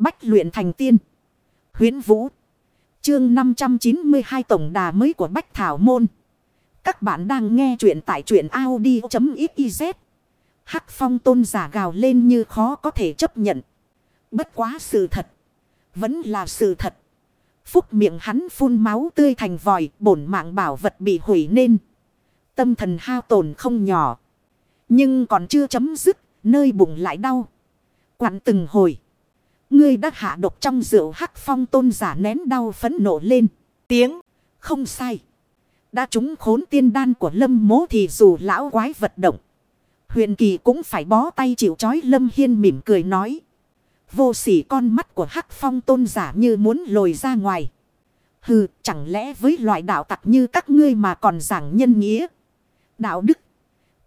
Bách luyện thành tiên. Huyến Vũ. Chương 592 tổng đà mới của Bách Thảo Môn. Các bạn đang nghe truyện tại truyện Audi.xyz. Hắc phong tôn giả gào lên như khó có thể chấp nhận. Bất quá sự thật. Vẫn là sự thật. Phúc miệng hắn phun máu tươi thành vòi. Bổn mạng bảo vật bị hủy nên. Tâm thần hao tổn không nhỏ. Nhưng còn chưa chấm dứt. Nơi bụng lại đau. Quặn từng hồi. Ngươi đã hạ độc trong rượu hắc phong tôn giả nén đau phấn nộ lên. Tiếng. Không sai. Đã trúng khốn tiên đan của lâm mố thì dù lão quái vật động. Huyền kỳ cũng phải bó tay chịu chói lâm hiên mỉm cười nói. Vô sỉ con mắt của hắc phong tôn giả như muốn lồi ra ngoài. Hừ, chẳng lẽ với loại đạo tặc như các ngươi mà còn giảng nhân nghĩa. Đạo đức.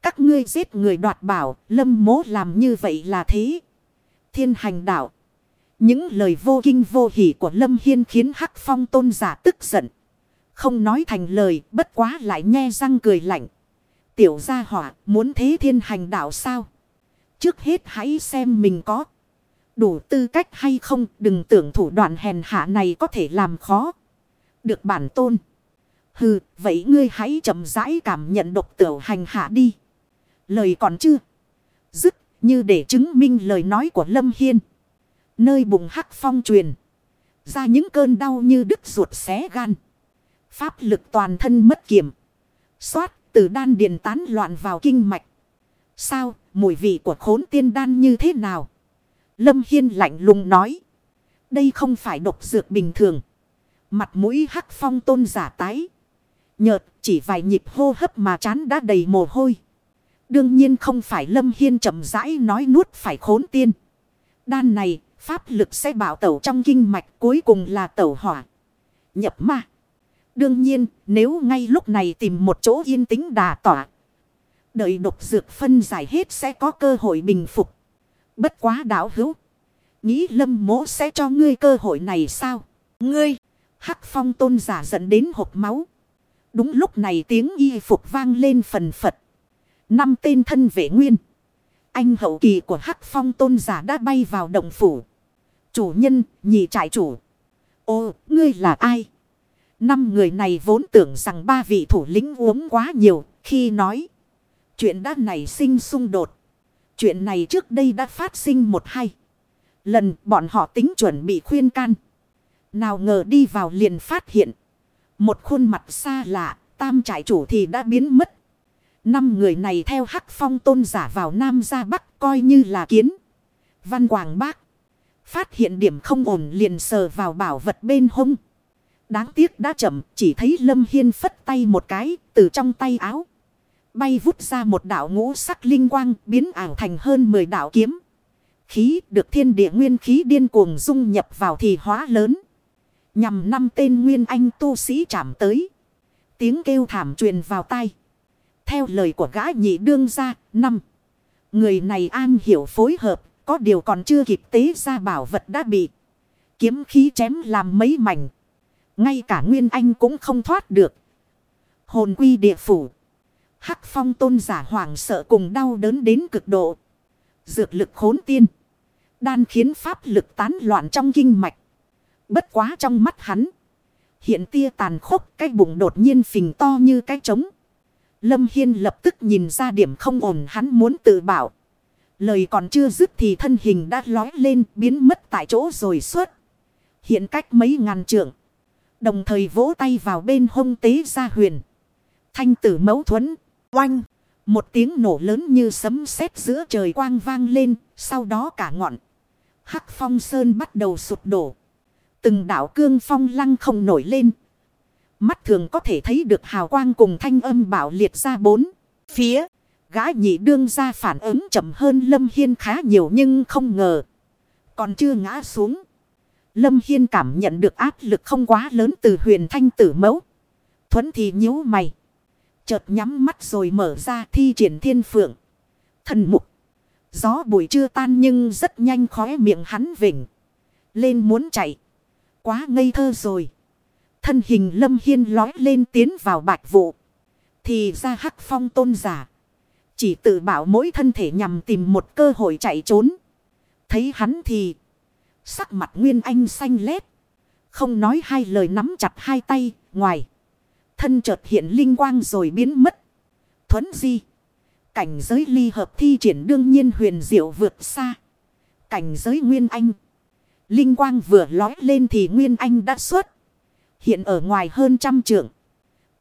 Các ngươi giết người đoạt bảo, lâm mố làm như vậy là thế. Thiên hành đạo. Những lời vô kinh vô hỉ của Lâm Hiên khiến Hắc Phong tôn giả tức giận. Không nói thành lời, bất quá lại nghe răng cười lạnh. Tiểu gia hỏa, muốn thế thiên hành đạo sao? Trước hết hãy xem mình có đủ tư cách hay không, đừng tưởng thủ đoạn hèn hạ này có thể làm khó. Được bản tôn. Hừ, vậy ngươi hãy chậm rãi cảm nhận độc tiểu hành hạ đi. Lời còn chưa dứt, như để chứng minh lời nói của Lâm Hiên. Nơi bụng hắc phong truyền. Ra những cơn đau như đứt ruột xé gan. Pháp lực toàn thân mất kiểm. Xoát, từ đan điền tán loạn vào kinh mạch. Sao, mùi vị của khốn tiên đan như thế nào? Lâm Hiên lạnh lùng nói. Đây không phải độc dược bình thường. Mặt mũi hắc phong tôn giả tái. Nhợt, chỉ vài nhịp hô hấp mà chán đã đầy mồ hôi. Đương nhiên không phải Lâm Hiên chậm rãi nói nuốt phải khốn tiên. Đan này Pháp lực sẽ bảo tẩu trong kinh mạch, cuối cùng là tẩu hỏa. Nhập ma. Đương nhiên, nếu ngay lúc này tìm một chỗ yên tĩnh đà tỏa. Đợi độc dược phân giải hết sẽ có cơ hội bình phục. Bất quá đảo hữu. Nghĩ lâm mỗ sẽ cho ngươi cơ hội này sao? Ngươi. Hắc phong tôn giả dẫn đến hộp máu. Đúng lúc này tiếng y phục vang lên phần phật. Năm tên thân vệ nguyên. Anh hậu kỳ của Hắc phong tôn giả đã bay vào động phủ. Chủ nhân, nhị trại chủ. Ô, ngươi là ai? Năm người này vốn tưởng rằng ba vị thủ lĩnh uống quá nhiều khi nói. Chuyện đã nảy sinh xung đột. Chuyện này trước đây đã phát sinh một hai. Lần bọn họ tính chuẩn bị khuyên can. Nào ngờ đi vào liền phát hiện. Một khuôn mặt xa lạ, tam trại chủ thì đã biến mất. Năm người này theo hắc phong tôn giả vào Nam ra Bắc coi như là kiến. Văn Quảng Bác. Phát hiện điểm không ổn liền sờ vào bảo vật bên hông. Đáng tiếc đã chậm, chỉ thấy Lâm Hiên phất tay một cái, từ trong tay áo. Bay vút ra một đạo ngũ sắc linh quang, biến ảo thành hơn 10 đạo kiếm. Khí được thiên địa nguyên khí điên cuồng dung nhập vào thì hóa lớn. Nhằm năm tên nguyên anh tu sĩ chạm tới. Tiếng kêu thảm truyền vào tai. Theo lời của gã nhị đương ra, năm. Người này an hiểu phối hợp, có điều còn chưa kịp tế ra bảo vật đã bị. Kiếm khí chém làm mấy mảnh. Ngay cả Nguyên Anh cũng không thoát được. Hồn quy địa phủ. Hắc phong tôn giả hoàng sợ cùng đau đớn đến cực độ. Dược lực khốn tiên. Đan khiến pháp lực tán loạn trong kinh mạch. Bất quá trong mắt hắn. Hiện tia tàn khốc cái bụng đột nhiên phình to như cái trống. Lâm Hiên lập tức nhìn ra điểm không ổn hắn muốn tự bảo. Lời còn chưa dứt thì thân hình đã lói lên, biến mất tại chỗ rồi suốt. Hiện cách mấy ngàn trượng. Đồng thời vỗ tay vào bên hông tế gia huyền. Thanh tử mấu thuẫn. Oanh. Một tiếng nổ lớn như sấm sét giữa trời quang vang lên. Sau đó cả ngọn. Hắc phong sơn bắt đầu sụp đổ. Từng đảo cương phong lăng không nổi lên. Mắt thường có thể thấy được hào quang cùng thanh âm bảo liệt ra bốn. Phía. Gã nhị đương ra phản ứng chậm hơn Lâm Hiên khá nhiều nhưng không ngờ. Còn chưa ngã xuống. Lâm Hiên cảm nhận được áp lực không quá lớn từ huyền thanh tử mẫu. Thuấn thì nhíu mày. Chợt nhắm mắt rồi mở ra thi triển thiên phượng. Thần mục. Gió bụi chưa tan nhưng rất nhanh khóe miệng hắn vỉnh. Lên muốn chạy. Quá ngây thơ rồi. Thân hình lâm hiên lói lên tiến vào bạch vụ. Thì ra hắc phong tôn giả. Chỉ tự bảo mỗi thân thể nhằm tìm một cơ hội chạy trốn. Thấy hắn thì Sắc mặt Nguyên Anh xanh lét. Không nói hai lời nắm chặt hai tay, ngoài. Thân chợt hiện linh quang rồi biến mất. Thuấn di. Cảnh giới ly hợp thi triển đương nhiên huyền diệu vượt xa. Cảnh giới Nguyên Anh. Linh quang vừa lói lên thì Nguyên Anh đã xuất. Hiện ở ngoài hơn trăm trượng.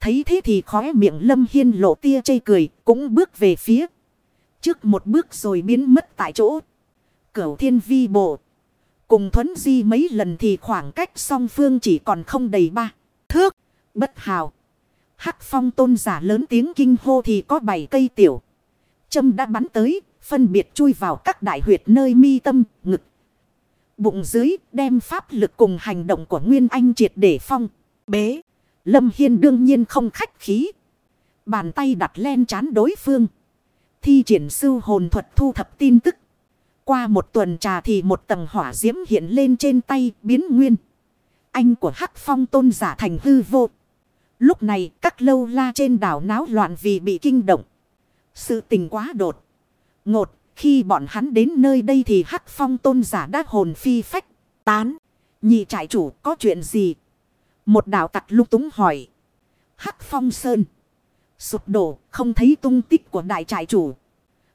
Thấy thế thì khóe miệng Lâm Hiên lộ tia chây cười, cũng bước về phía. Trước một bước rồi biến mất tại chỗ. Cửu thiên vi bộ. Cùng thuấn di mấy lần thì khoảng cách song phương chỉ còn không đầy ba. Thước, bất hào. Hắc phong tôn giả lớn tiếng kinh hô thì có bảy cây tiểu. Châm đã bắn tới, phân biệt chui vào các đại huyệt nơi mi tâm, ngực. Bụng dưới đem pháp lực cùng hành động của Nguyên Anh triệt để phong, bế. Lâm Hiên đương nhiên không khách khí. Bàn tay đặt len chán đối phương. Thi triển sư hồn thuật thu thập tin tức. Qua một tuần trà thì một tầng hỏa diễm hiện lên trên tay biến nguyên. Anh của Hắc Phong tôn giả thành hư vô. Lúc này các lâu la trên đảo náo loạn vì bị kinh động. Sự tình quá đột. Ngột, khi bọn hắn đến nơi đây thì Hắc Phong tôn giả đã hồn phi phách, tán. Nhị trại chủ có chuyện gì? Một đạo tặc lúc túng hỏi. Hắc Phong Sơn. Sụp đổ, không thấy tung tích của đại trại chủ.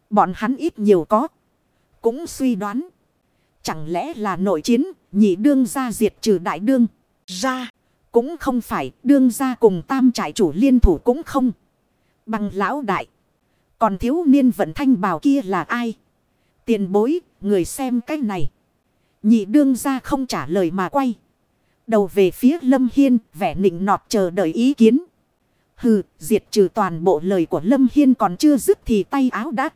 Bọn hắn ít nhiều có. Cũng suy đoán. Chẳng lẽ là nội chiến, nhị đương ra diệt trừ đại đương. Ra, cũng không phải, đương ra cùng tam trại chủ liên thủ cũng không. Bằng lão đại. Còn thiếu niên vận thanh bào kia là ai? Tiền bối, người xem cái này. Nhị đương ra không trả lời mà quay. Đầu về phía Lâm Hiên, vẻ nịnh nọt chờ đợi ý kiến. Hừ, diệt trừ toàn bộ lời của Lâm Hiên còn chưa dứt thì tay áo đã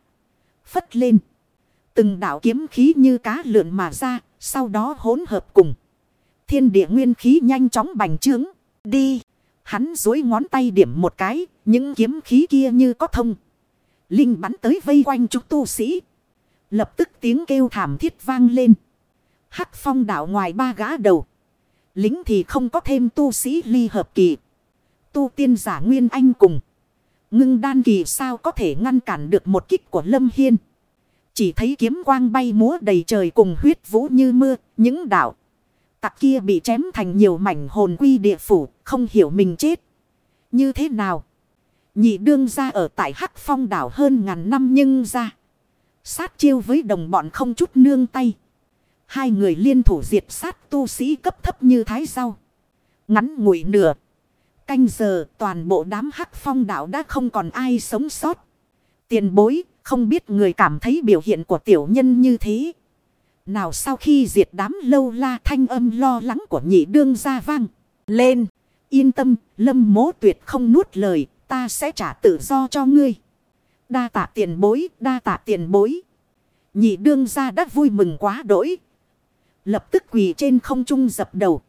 phất lên. Từng đạo kiếm khí như cá lượn mà ra, sau đó hỗn hợp cùng. Thiên địa nguyên khí nhanh chóng bành trướng. Đi! Hắn dối ngón tay điểm một cái, những kiếm khí kia như có thông. Linh bắn tới vây quanh chúng tu sĩ. Lập tức tiếng kêu thảm thiết vang lên. Hắc phong đảo ngoài ba gã đầu. Lính thì không có thêm tu sĩ ly hợp kỳ. Tu tiên giả Nguyên Anh cùng. Ngưng đan kỳ sao có thể ngăn cản được một kích của Lâm Hiên. Chỉ thấy kiếm quang bay múa đầy trời cùng huyết vũ như mưa. Những đảo. Tặc kia bị chém thành nhiều mảnh hồn quy địa phủ. Không hiểu mình chết. Như thế nào? Nhị đương ra ở tại Hắc Phong đảo hơn ngàn năm nhưng ra. Sát chiêu với đồng bọn không chút nương tay. Hai người liên thủ diệt sát tu sĩ cấp thấp như thái rau. Ngắn ngủi nửa. Canh giờ, toàn bộ đám hắc phong đạo đã không còn ai sống sót. Tiền bối, không biết người cảm thấy biểu hiện của tiểu nhân như thế. Nào sau khi diệt đám lâu la thanh âm lo lắng của nhị đương ra vang. Lên. Yên tâm, lâm mố tuyệt không nuốt lời. Ta sẽ trả tự do cho ngươi. Đa tạ tiền bối. Đa tạ tiền bối. Nhị đương ra đã vui mừng quá đỗi. Lập tức quỳ trên không trung dập đầu.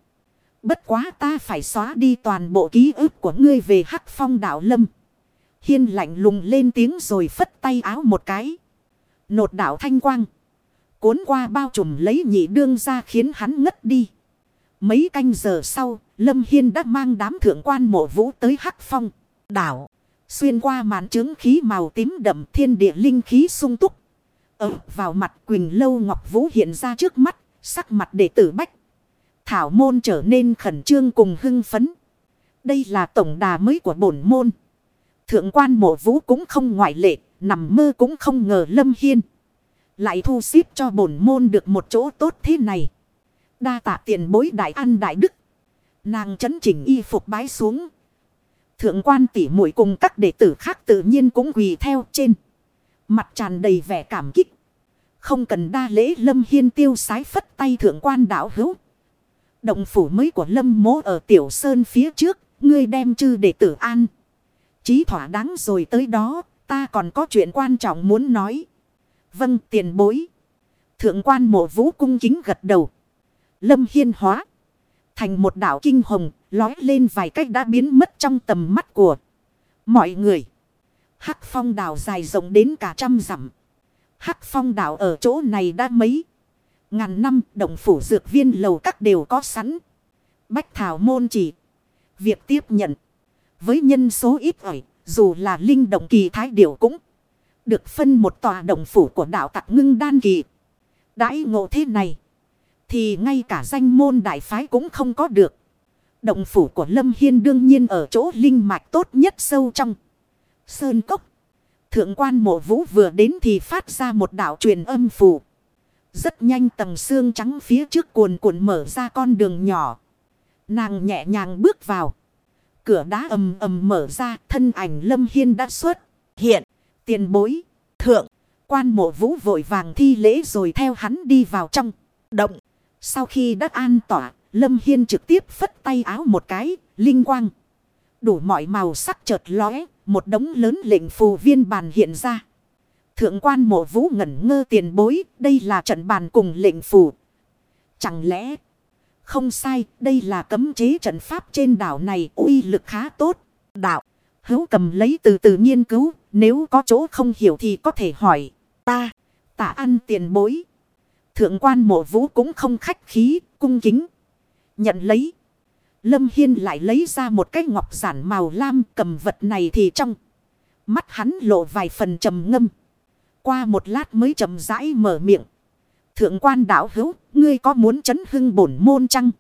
Bất quá ta phải xóa đi toàn bộ ký ức của ngươi về hắc phong đảo lâm. Hiên lạnh lùng lên tiếng rồi phất tay áo một cái. Nột đảo thanh quang. Cuốn qua bao trùm lấy nhị đương ra khiến hắn ngất đi. Mấy canh giờ sau, Lâm Hiên đã mang đám thượng quan mộ vũ tới hắc phong, đảo. Xuyên qua màn trướng khí màu tím đậm thiên địa linh khí sung túc. Ở vào mặt Quỳnh Lâu Ngọc Vũ hiện ra trước mắt. Sắc mặt đệ tử Bách. Thảo môn trở nên khẩn trương cùng hưng phấn. Đây là tổng đà mới của bổn môn. Thượng quan mộ vũ cũng không ngoại lệ. Nằm mơ cũng không ngờ Lâm Hiên. Lại thu xếp cho bổn môn được một chỗ tốt thế này. Đa tạ tiền bối đại ăn đại đức. Nàng chấn chỉnh y phục bái xuống. Thượng quan tỉ muội cùng các đệ tử khác tự nhiên cũng quỳ theo trên. Mặt tràn đầy vẻ cảm kích. Không cần đa lễ Lâm Hiên tiêu sái phất tay thượng quan đảo hữu. Động phủ mới của Lâm mố ở Tiểu Sơn phía trước, ngươi đem chư để tử an. Chí thỏa đáng rồi tới đó, ta còn có chuyện quan trọng muốn nói. Vâng tiền bối. Thượng quan mộ vũ cung kính gật đầu. Lâm Hiên hóa. Thành một đảo kinh hồng, lói lên vài cách đã biến mất trong tầm mắt của mọi người. Hắc phong đảo dài rộng đến cả trăm dặm. Hắc phong đảo ở chỗ này đã mấy. Ngàn năm, động phủ dược viên lầu các đều có sẵn. Bách thảo môn chỉ. Việc tiếp nhận. Với nhân số ít ỏi. Dù là linh động kỳ thái điểu cũng. Được phân một tòa động phủ của đạo tặc ngưng đan kỳ. Đãi ngộ thế này. Thì ngay cả danh môn đại phái cũng không có được. Động phủ của Lâm Hiên đương nhiên ở chỗ linh mạch tốt nhất sâu trong. Sơn cốc. Thượng quan mộ vũ vừa đến thì phát ra một đạo truyền âm phù. Rất nhanh tầng xương trắng phía trước cuồn cuộn mở ra con đường nhỏ. Nàng nhẹ nhàng bước vào. Cửa đá ầm ầm mở ra, thân ảnh Lâm Hiên đã xuất. Hiện. Tiền bối. Thượng. Quan mộ vũ vội vàng thi lễ rồi theo hắn đi vào trong. Động. Sau khi đã an tỏa. Lâm Hiên trực tiếp phất tay áo một cái. Linh quang. Đủ mọi màu sắc chợt lóe. Một đống lớn lệnh phù viên bàn hiện ra. Thượng quan mộ vũ ngẩn ngơ tiền bối. Đây là trận bàn cùng lệnh phù. Chẳng lẽ... Không sai, đây là cấm chế trận pháp trên đảo này uy lực khá tốt. Đạo, hữu cầm lấy từ từ nghiên cứu, nếu có chỗ không hiểu thì có thể hỏi. Ta, ta ăn tiền bối. Thượng quan mộ vũ cũng không khách khí, cung kính. Nhận lấy. Lâm Hiên lại lấy ra một cái ngọc giản màu lam cầm vật này thì trong. Mắt hắn lộ vài phần trầm ngâm. Qua một lát mới chậm rãi mở miệng. Thượng quan đảo hữu, ngươi có muốn chấn hưng bổn môn chăng?